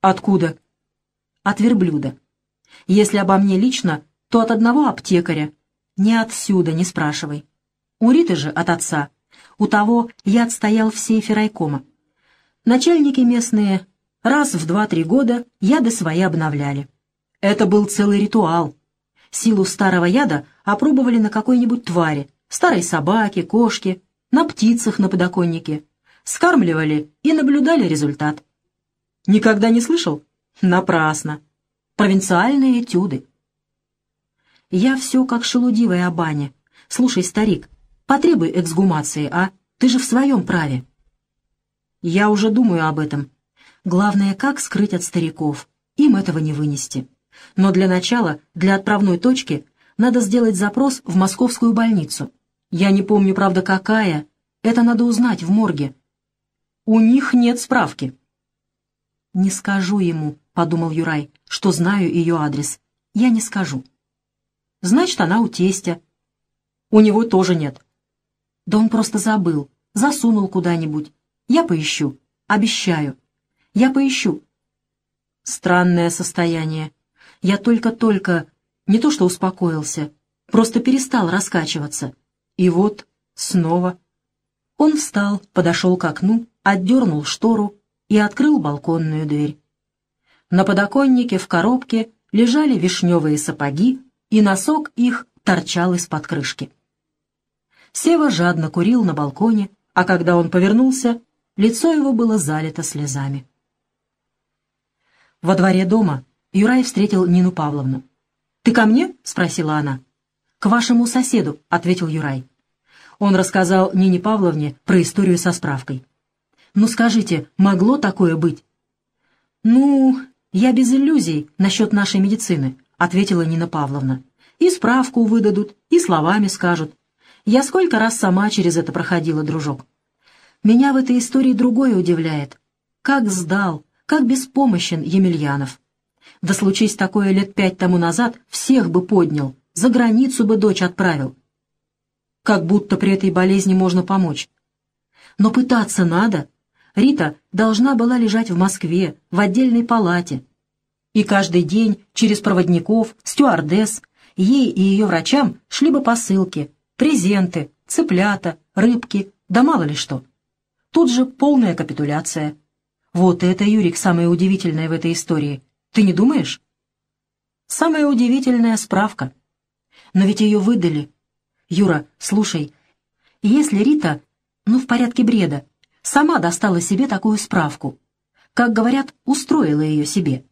Откуда? От верблюда. Если обо мне лично, то от одного аптекаря. Не отсюда, не спрашивай. У Риты же от отца. У того я отстоял в сейфе райкома. Начальники местные раз в два-три года яды свои обновляли. Это был целый ритуал. Силу старого яда опробовали на какой-нибудь твари, старой собаке, кошке, на птицах на подоконнике. Скармливали и наблюдали результат. Никогда не слышал? Напрасно. Провинциальные этюды. Я все как шелудивая о бане. Слушай, старик, потребуй эксгумации, а? Ты же в своем праве. Я уже думаю об этом. Главное, как скрыть от стариков. Им этого не вынести. Но для начала, для отправной точки, надо сделать запрос в московскую больницу. Я не помню, правда, какая. Это надо узнать в морге. У них нет справки. «Не скажу ему», — подумал Юрай, — «что знаю ее адрес. Я не скажу». «Значит, она у тестя». «У него тоже нет». «Да он просто забыл, засунул куда-нибудь. Я поищу, обещаю. Я поищу». Странное состояние. Я только-только, не то что успокоился, просто перестал раскачиваться. И вот снова. Он встал, подошел к окну, отдернул штору и открыл балконную дверь. На подоконнике в коробке лежали вишневые сапоги, и носок их торчал из-под крышки. Сева жадно курил на балконе, а когда он повернулся, лицо его было залито слезами. Во дворе дома Юрай встретил Нину Павловну. «Ты ко мне?» — спросила она. «К вашему соседу», — ответил Юрай. Он рассказал Нине Павловне про историю со справкой. «Ну скажите, могло такое быть?» «Ну, я без иллюзий насчет нашей медицины», — ответила Нина Павловна. «И справку выдадут, и словами скажут. Я сколько раз сама через это проходила, дружок. Меня в этой истории другое удивляет. Как сдал, как беспомощен Емельянов. Да случись такое лет пять тому назад, всех бы поднял, за границу бы дочь отправил. Как будто при этой болезни можно помочь. Но пытаться надо. Рита должна была лежать в Москве, в отдельной палате. И каждый день через проводников, стюардесс, ей и ее врачам шли бы посылки, презенты, цыплята, рыбки, да мало ли что. Тут же полная капитуляция. Вот это, Юрик, самое удивительное в этой истории. Ты не думаешь? Самая удивительная справка. Но ведь ее выдали. Юра, слушай, если Рита, ну в порядке бреда, сама достала себе такую справку, как говорят, устроила ее себе.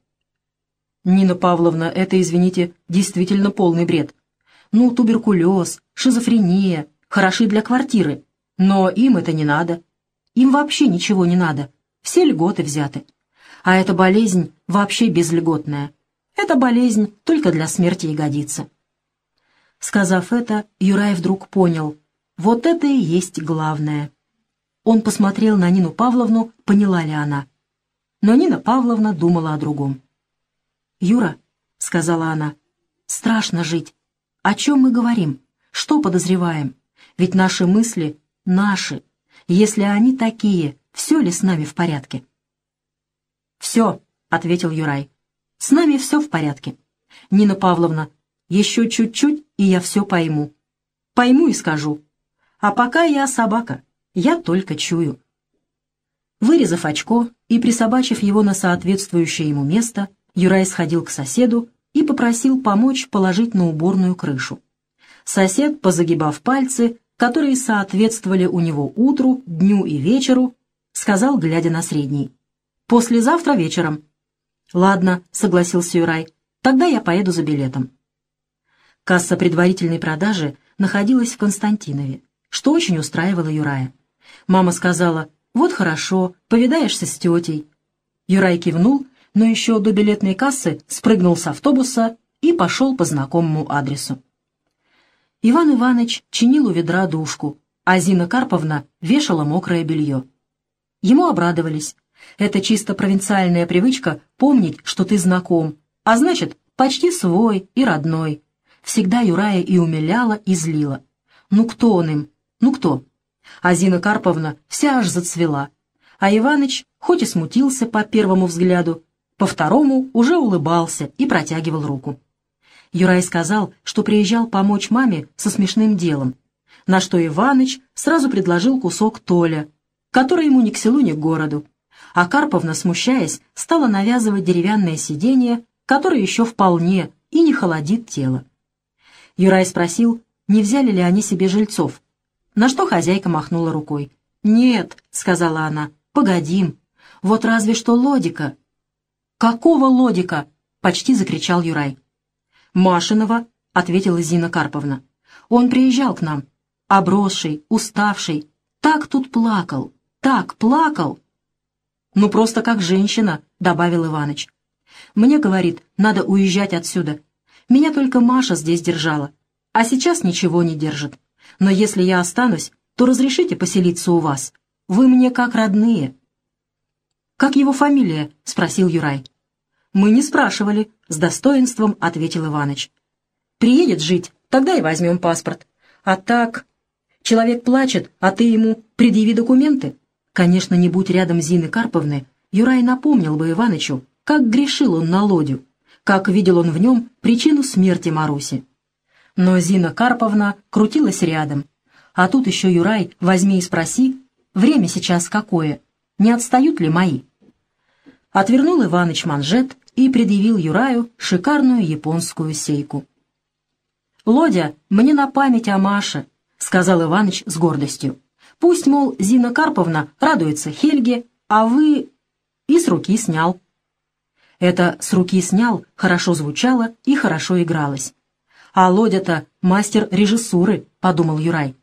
Нина Павловна, это, извините, действительно полный бред. Ну, туберкулез, шизофрения, хороши для квартиры, но им это не надо. Им вообще ничего не надо, все льготы взяты. А эта болезнь вообще безльготная. Эта болезнь только для смерти и годится. Сказав это, Юрай вдруг понял, вот это и есть главное. Он посмотрел на Нину Павловну, поняла ли она. Но Нина Павловна думала о другом. «Юра», — сказала она, — «страшно жить. О чем мы говорим? Что подозреваем? Ведь наши мысли — наши. Если они такие, все ли с нами в порядке?» «Все», — ответил Юрай. «С нами все в порядке. Нина Павловна, еще чуть-чуть, и я все пойму. Пойму и скажу. А пока я собака, я только чую». Вырезав очко и присобачив его на соответствующее ему место, Юрай сходил к соседу и попросил помочь положить на уборную крышу. Сосед, позагибав пальцы, которые соответствовали у него утру, дню и вечеру, сказал, глядя на средний. Послезавтра вечером». «Ладно», — согласился Юрай, — «тогда я поеду за билетом». Касса предварительной продажи находилась в Константинове, что очень устраивало Юрая. Мама сказала, «Вот хорошо, повидаешься с тетей». Юрай кивнул, но еще до билетной кассы спрыгнул с автобуса и пошел по знакомому адресу. Иван Иванович чинил у ведра душку, а Зина Карповна вешала мокрое белье. Ему обрадовались. Это чисто провинциальная привычка помнить, что ты знаком, а значит, почти свой и родной. Всегда Юрая и умиляла, и злила. Ну кто он им? Ну кто? А Зина Карповна вся аж зацвела. А Иваныч, хоть и смутился по первому взгляду, по второму уже улыбался и протягивал руку. Юрай сказал, что приезжал помочь маме со смешным делом, на что Иваныч сразу предложил кусок Толя, который ему ни к селу, ни к городу. А Карповна, смущаясь, стала навязывать деревянное сиденье, которое еще вполне и не холодит тело. Юрай спросил, не взяли ли они себе жильцов, на что хозяйка махнула рукой. «Нет», — сказала она, — «погодим. Вот разве что Лодика». «Какого Лодика?» — почти закричал Юрай. «Машиного», — ответила Зина Карповна. «Он приезжал к нам, обросший, уставший. Так тут плакал, так плакал». «Ну, просто как женщина», — добавил Иваныч. «Мне, — говорит, — надо уезжать отсюда. Меня только Маша здесь держала, а сейчас ничего не держит. Но если я останусь, то разрешите поселиться у вас. Вы мне как родные». «Как его фамилия?» — спросил Юрай. «Мы не спрашивали», — с достоинством ответил Иваныч. «Приедет жить, тогда и возьмем паспорт. А так...» Человек плачет, а ты ему предъяви документы. Конечно, не будь рядом Зины Карповны, Юрай напомнил бы Иванычу, как грешил он на Лодю, как видел он в нем причину смерти Маруси. Но Зина Карповна крутилась рядом. А тут еще Юрай, возьми и спроси, время сейчас какое, не отстают ли мои? Отвернул Иваныч манжет и предъявил Юраю шикарную японскую сейку. «Лодя, мне на память о Маше», — сказал Иваныч с гордостью. «Пусть, мол, Зина Карповна радуется Хельге, а вы...» И с руки снял. Это «с руки снял» хорошо звучало и хорошо игралось. «А Лодя-то мастер режиссуры», — подумал Юрай.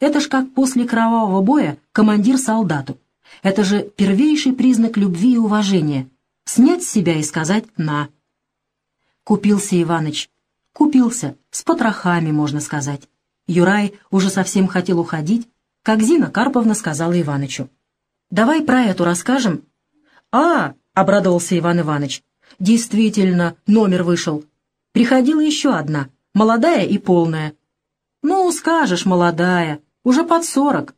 «Это ж как после кровавого боя командир солдату. Это же первейший признак любви и уважения. Снять с себя и сказать «на». Купился Иваныч. Купился, с потрохами, можно сказать. Юрай уже совсем хотел уходить, как Зина Карповна сказала Иванычу. «Давай про эту расскажем». «А!» — обрадовался Иван Иваныч. «Действительно, номер вышел. Приходила еще одна, молодая и полная». «Ну, скажешь, молодая, уже под сорок.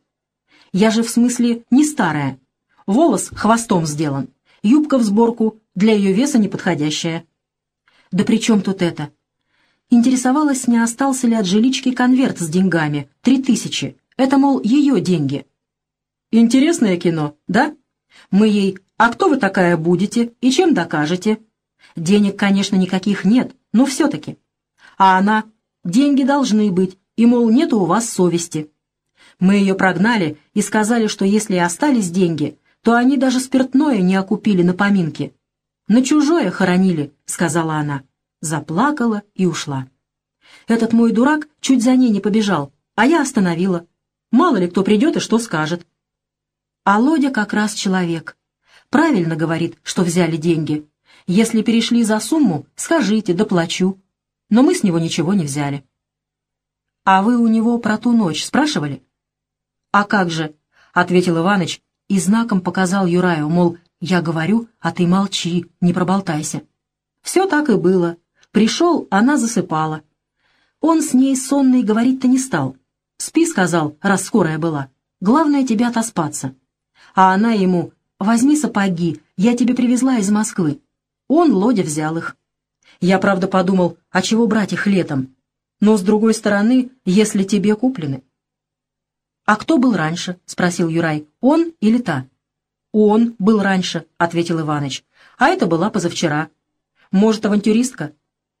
Я же в смысле не старая. Волос хвостом сделан, юбка в сборку, для ее веса неподходящая. Да при чем тут это? Интересовалась, не остался ли от жилички конверт с деньгами, три тысячи. Это, мол, ее деньги. Интересное кино, да? Мы ей «А кто вы такая будете и чем докажете?» Денег, конечно, никаких нет, но все-таки. А она «Деньги должны быть, и, мол, нет у вас совести». Мы ее прогнали и сказали, что если и остались деньги, то они даже спиртное не окупили на поминки. «На чужое хоронили», — сказала она. Заплакала и ушла. Этот мой дурак чуть за ней не побежал, а я остановила. Мало ли кто придет и что скажет. А Лодя как раз человек. Правильно говорит, что взяли деньги. Если перешли за сумму, скажите, доплачу. Но мы с него ничего не взяли. А вы у него про ту ночь спрашивали? «А как же?» — ответил Иваныч и знаком показал Юраю, мол, я говорю, а ты молчи, не проболтайся. Все так и было. Пришел, она засыпала. Он с ней сонный говорить-то не стал. «Спи», — сказал, раз скорая была. «Главное тебе отоспаться». А она ему «Возьми сапоги, я тебе привезла из Москвы». Он, Лодя, взял их. Я, правда, подумал, а чего брать их летом? Но, с другой стороны, если тебе куплены, «А кто был раньше?» — спросил Юрай. «Он или та?» «Он был раньше», — ответил Иваныч. «А это была позавчера. Может, авантюристка?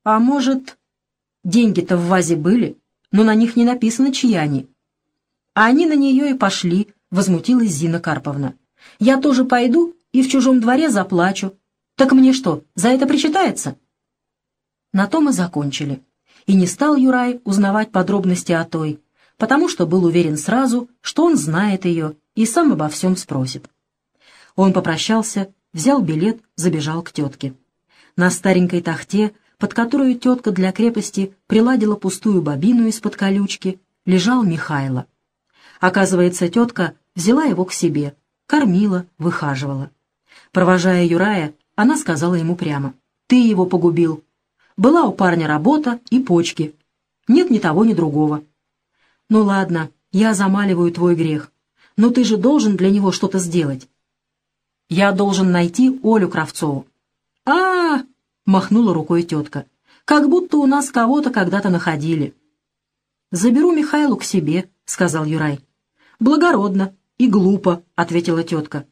А может...» «Деньги-то в вазе были, но на них не написано, чьи они». «А они на нее и пошли», — возмутилась Зина Карповна. «Я тоже пойду и в чужом дворе заплачу. Так мне что, за это причитается?» На том и закончили. И не стал Юрай узнавать подробности о той, потому что был уверен сразу, что он знает ее и сам обо всем спросит. Он попрощался, взял билет, забежал к тетке. На старенькой тахте, под которую тетка для крепости приладила пустую бобину из-под колючки, лежал Михайло. Оказывается, тетка взяла его к себе, кормила, выхаживала. Провожая Юрая, она сказала ему прямо, «Ты его погубил. Была у парня работа и почки. Нет ни того, ни другого. «Ну ладно, я замаливаю твой грех. Но ты же должен для него что-то сделать». «Я должен найти Олю Кравцову». а, махнула рукой тетка. «Как будто у нас кого-то когда-то находили». «Заберу Михайлу к себе», — сказал Юрай. «Благородно и глупо», — ответила тетка.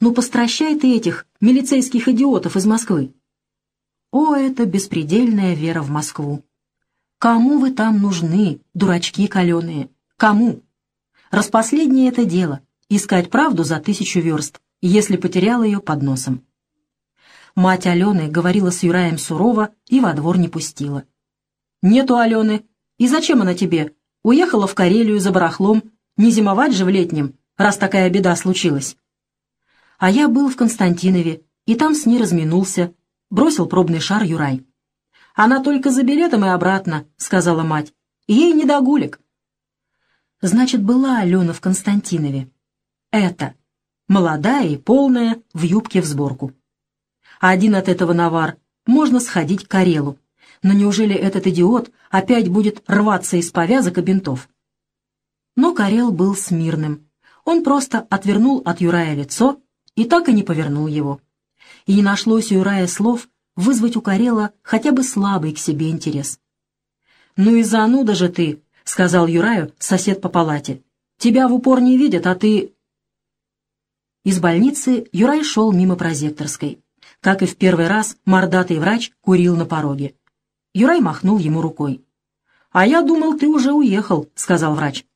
«Ну, постращай ты этих милицейских идиотов из Москвы». О, это беспредельная вера в Москву! Кому вы там нужны, дурачки каленые? Кому? Распоследнее это дело — искать правду за тысячу верст, если потерял ее под носом. Мать Алены говорила с Юраем сурово и во двор не пустила. «Нету Алены. И зачем она тебе? Уехала в Карелию за барахлом. Не зимовать же в летнем, раз такая беда случилась». А я был в Константинове, и там с ней разминулся, бросил пробный шар Юрай. «Она только за билетом и обратно», — сказала мать. «Ей не до гулик». Значит, была Алена в Константинове. Это. Молодая и полная, в юбке в сборку один от этого навар, можно сходить к Карелу. Но неужели этот идиот опять будет рваться из повязок и бинтов? Но Карел был смирным. Он просто отвернул от Юрая лицо и так и не повернул его. И не нашлось у Юрая слов вызвать у Карела хотя бы слабый к себе интерес. «Ну и зануда же ты», — сказал Юраю сосед по палате. «Тебя в упор не видят, а ты...» Из больницы Юрай шел мимо прозекторской. Как и в первый раз, мордатый врач курил на пороге. Юрай махнул ему рукой. «А я думал, ты уже уехал», — сказал врач.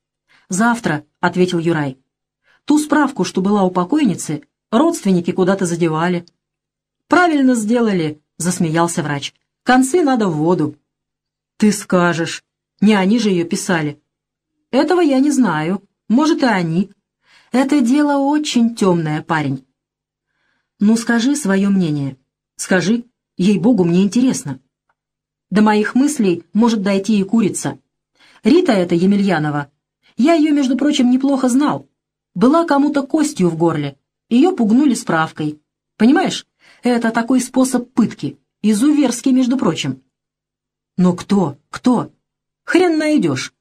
«Завтра», — ответил Юрай. «Ту справку, что была у покойницы, родственники куда-то задевали». «Правильно сделали», — засмеялся врач. «Концы надо в воду». «Ты скажешь. Не они же ее писали». «Этого я не знаю. Может, и они. Это дело очень темное, парень. «Ну, скажи свое мнение. Скажи. Ей-богу, мне интересно». До моих мыслей может дойти и курица. Рита эта Емельянова. Я ее, между прочим, неплохо знал. Была кому-то костью в горле. Ее пугнули справкой. Понимаешь, это такой способ пытки. Изуверский, между прочим. Но кто? Кто? Хрен найдешь.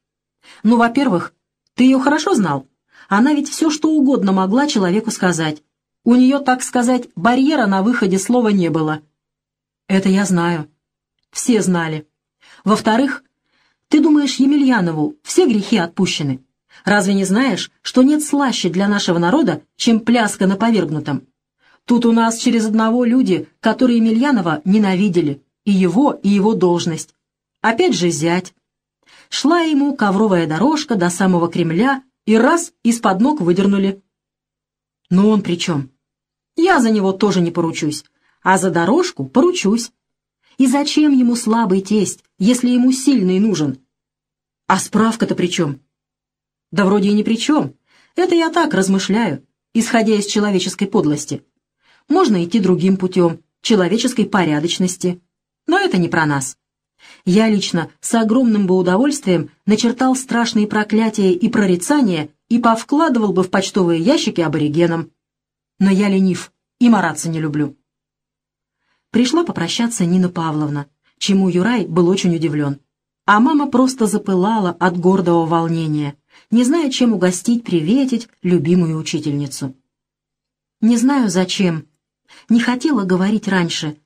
Ну, во-первых, ты ее хорошо знал. Она ведь все, что угодно могла человеку сказать. У нее, так сказать, барьера на выходе слова не было. Это я знаю. Все знали. Во-вторых, ты думаешь, Емельянову все грехи отпущены? Разве не знаешь, что нет слаще для нашего народа, чем пляска на повергнутом? Тут у нас через одного люди, которые Емельянова ненавидели, и его, и его должность. Опять же зять. Шла ему ковровая дорожка до самого Кремля, и раз из-под ног выдернули. Но он при чем? Я за него тоже не поручусь, а за дорожку поручусь. И зачем ему слабый тесть, если ему сильный нужен? А справка-то при чем? Да вроде и ни при чем. Это я так размышляю, исходя из человеческой подлости. Можно идти другим путем, человеческой порядочности. Но это не про нас. Я лично с огромным бы удовольствием начертал страшные проклятия и прорицания и повкладывал бы в почтовые ящики аборигенам но я ленив и мараться не люблю. Пришла попрощаться Нина Павловна, чему Юрай был очень удивлен. А мама просто запылала от гордого волнения, не зная, чем угостить, приветить любимую учительницу. Не знаю, зачем. Не хотела говорить раньше.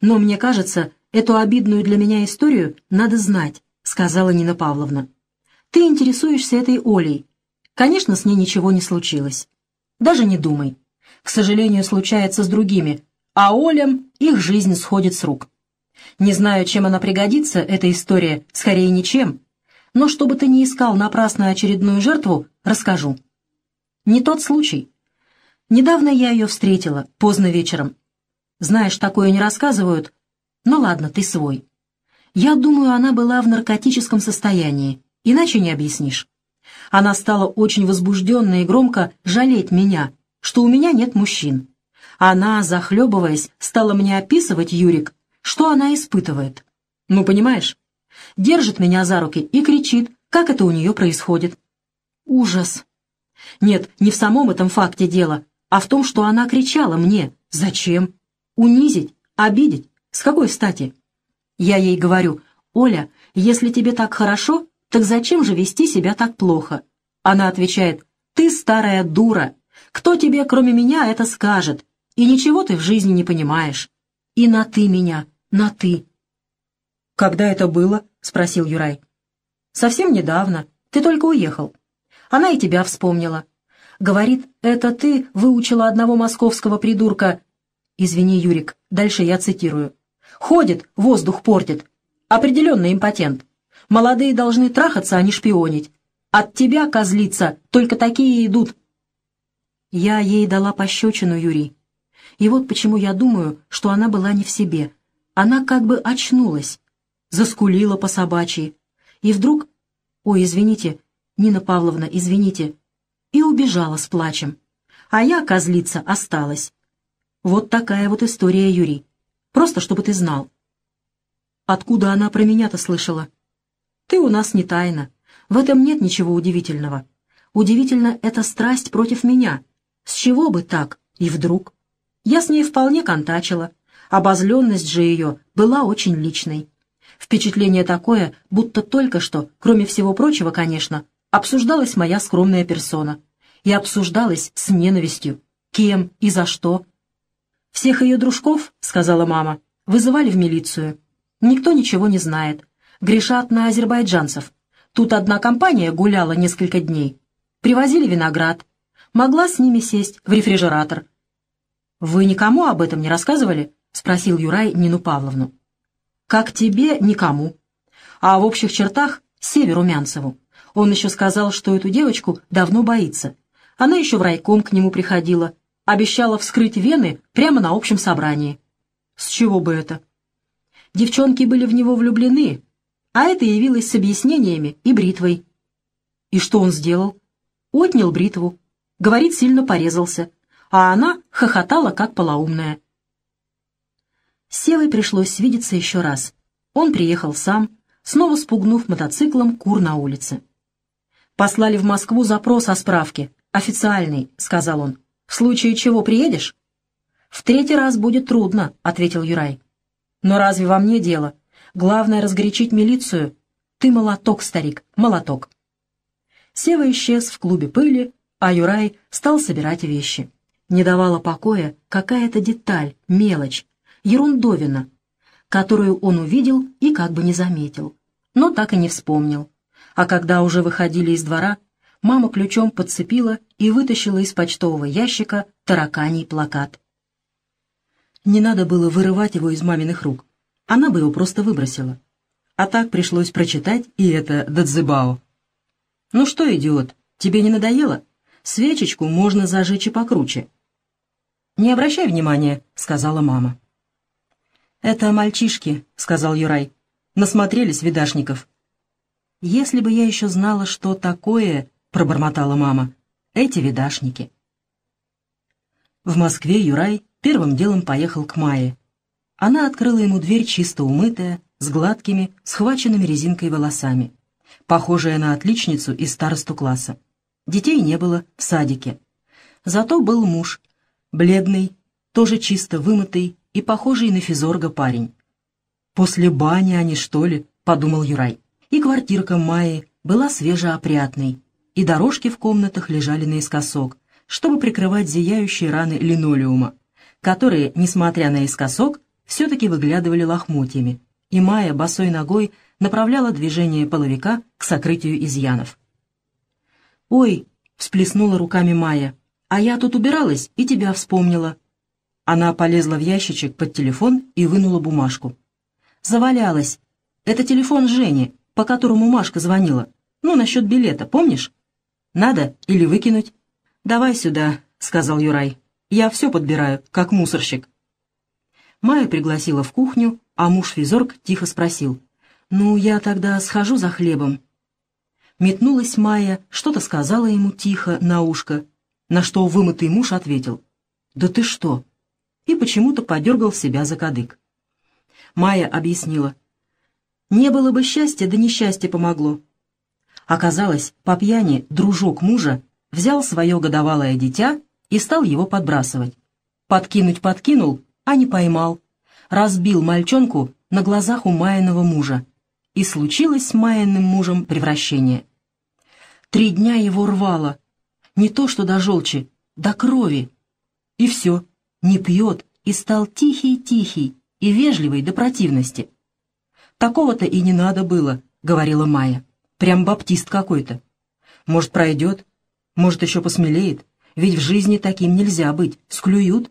Но мне кажется, эту обидную для меня историю надо знать, сказала Нина Павловна. Ты интересуешься этой Олей. Конечно, с ней ничего не случилось. Даже не думай к сожалению, случается с другими, а Олям их жизнь сходит с рук. Не знаю, чем она пригодится, эта история, скорее ничем, но чтобы ты не искал напрасно очередную жертву, расскажу. Не тот случай. Недавно я ее встретила, поздно вечером. Знаешь, такое не рассказывают. Ну ладно, ты свой. Я думаю, она была в наркотическом состоянии, иначе не объяснишь. Она стала очень возбужденной и громко жалеть меня, что у меня нет мужчин. Она, захлебываясь, стала мне описывать, Юрик, что она испытывает. Ну, понимаешь? Держит меня за руки и кричит, как это у нее происходит. Ужас. Нет, не в самом этом факте дело, а в том, что она кричала мне. Зачем? Унизить? Обидеть? С какой стати? Я ей говорю, Оля, если тебе так хорошо, так зачем же вести себя так плохо? Она отвечает, ты старая дура, кто тебе, кроме меня, это скажет? И ничего ты в жизни не понимаешь. И на «ты» меня, на «ты». «Когда это было?» — спросил Юрай. «Совсем недавно. Ты только уехал. Она и тебя вспомнила. Говорит, это ты выучила одного московского придурка. Извини, Юрик, дальше я цитирую. Ходит, воздух портит. Определенно импотент. Молодые должны трахаться, а не шпионить. От тебя, козлица, только такие идут. Я ей дала пощечину, Юрий. И вот почему я думаю, что она была не в себе. Она как бы очнулась, заскулила по собачьи. И вдруг... Ой, извините, Нина Павловна, извините. И убежала с плачем. А я, козлица, осталась. Вот такая вот история, Юрий. Просто чтобы ты знал. Откуда она про меня-то слышала? Ты у нас не тайна. В этом нет ничего удивительного. Удивительно эта страсть против меня. С чего бы так? И вдруг? Я с ней вполне контачила. Обозленность же ее была очень личной. Впечатление такое, будто только что, кроме всего прочего, конечно, обсуждалась моя скромная персона. И обсуждалась с ненавистью. Кем и за что? «Всех ее дружков, — сказала мама, — вызывали в милицию. Никто ничего не знает. Грешат на азербайджанцев. Тут одна компания гуляла несколько дней. Привозили виноград. Могла с ними сесть в рефрижератор. «Вы никому об этом не рассказывали?» — спросил Юрай Нину Павловну. «Как тебе, никому. А в общих чертах — Северу Мянцеву. Он еще сказал, что эту девочку давно боится. Она еще в райком к нему приходила, обещала вскрыть вены прямо на общем собрании. С чего бы это? Девчонки были в него влюблены, а это явилось с объяснениями и бритвой. И что он сделал? Отнял бритву. Говорит, сильно порезался, а она хохотала, как полоумная. С Севой пришлось видеться еще раз. Он приехал сам, снова спугнув мотоциклом кур на улице. «Послали в Москву запрос о справке. Официальный», — сказал он. В случае чего приедешь?» «В третий раз будет трудно», — ответил Юрай. «Но разве во мне дело? Главное — разгорячить милицию. Ты молоток, старик, молоток». Сева исчез в клубе пыли, а Юрай стал собирать вещи. Не давала покоя какая-то деталь, мелочь, ерундовина, которую он увидел и как бы не заметил, но так и не вспомнил. А когда уже выходили из двора, мама ключом подцепила и вытащила из почтового ящика тараканий плакат. Не надо было вырывать его из маминых рук. Она бы его просто выбросила. А так пришлось прочитать и это Дадзебао. «Ну что, идиот, тебе не надоело? Свечечку можно зажечь и покруче». «Не обращай внимания», — сказала мама. «Это мальчишки», — сказал Юрай. «Насмотрелись видашников». «Если бы я еще знала, что такое — пробормотала мама. «Эти видашники». В Москве Юрай первым делом поехал к Майе. Она открыла ему дверь чисто умытая, с гладкими, схваченными резинкой волосами, похожая на отличницу из старосту класса. Детей не было в садике. Зато был муж, бледный, тоже чисто вымытый и похожий на физорга парень. «После бани они, что ли?» — подумал Юрай. И квартирка Майи была свежеопрятной, и дорожки в комнатах лежали наискосок, чтобы прикрывать зияющие раны линолеума, которые, несмотря на искосок, все-таки выглядывали лохмотьями, и Майя босой ногой направляла движение половика к сокрытию изъянов. «Ой!» — всплеснула руками Майя. «А я тут убиралась и тебя вспомнила». Она полезла в ящичек под телефон и вынула бумажку. «Завалялась. Это телефон Жени, по которому Машка звонила. Ну, насчет билета, помнишь?» Надо или выкинуть?» «Давай сюда», — сказал Юрай. «Я все подбираю, как мусорщик». Майя пригласила в кухню, а муж Физорг тихо спросил. «Ну, я тогда схожу за хлебом». Метнулась Майя, что-то сказала ему тихо на ушко, на что вымытый муж ответил. «Да ты что?» и почему-то подергал себя за кадык. Майя объяснила. «Не было бы счастья, да несчастье помогло. Оказалось, по пьяни дружок мужа взял свое годовалое дитя и стал его подбрасывать. Подкинуть подкинул, а не поймал. Разбил мальчонку на глазах у Майиного мужа. И случилось с Майиным мужем превращение. Три дня его рвало. Не то что до желчи, до крови. И все, не пьет и стал тихий-тихий, и вежливый до противности. «Такого-то и не надо было», — говорила Майя. «Прям баптист какой-то. Может, пройдет, может, еще посмелеет, ведь в жизни таким нельзя быть, склюют».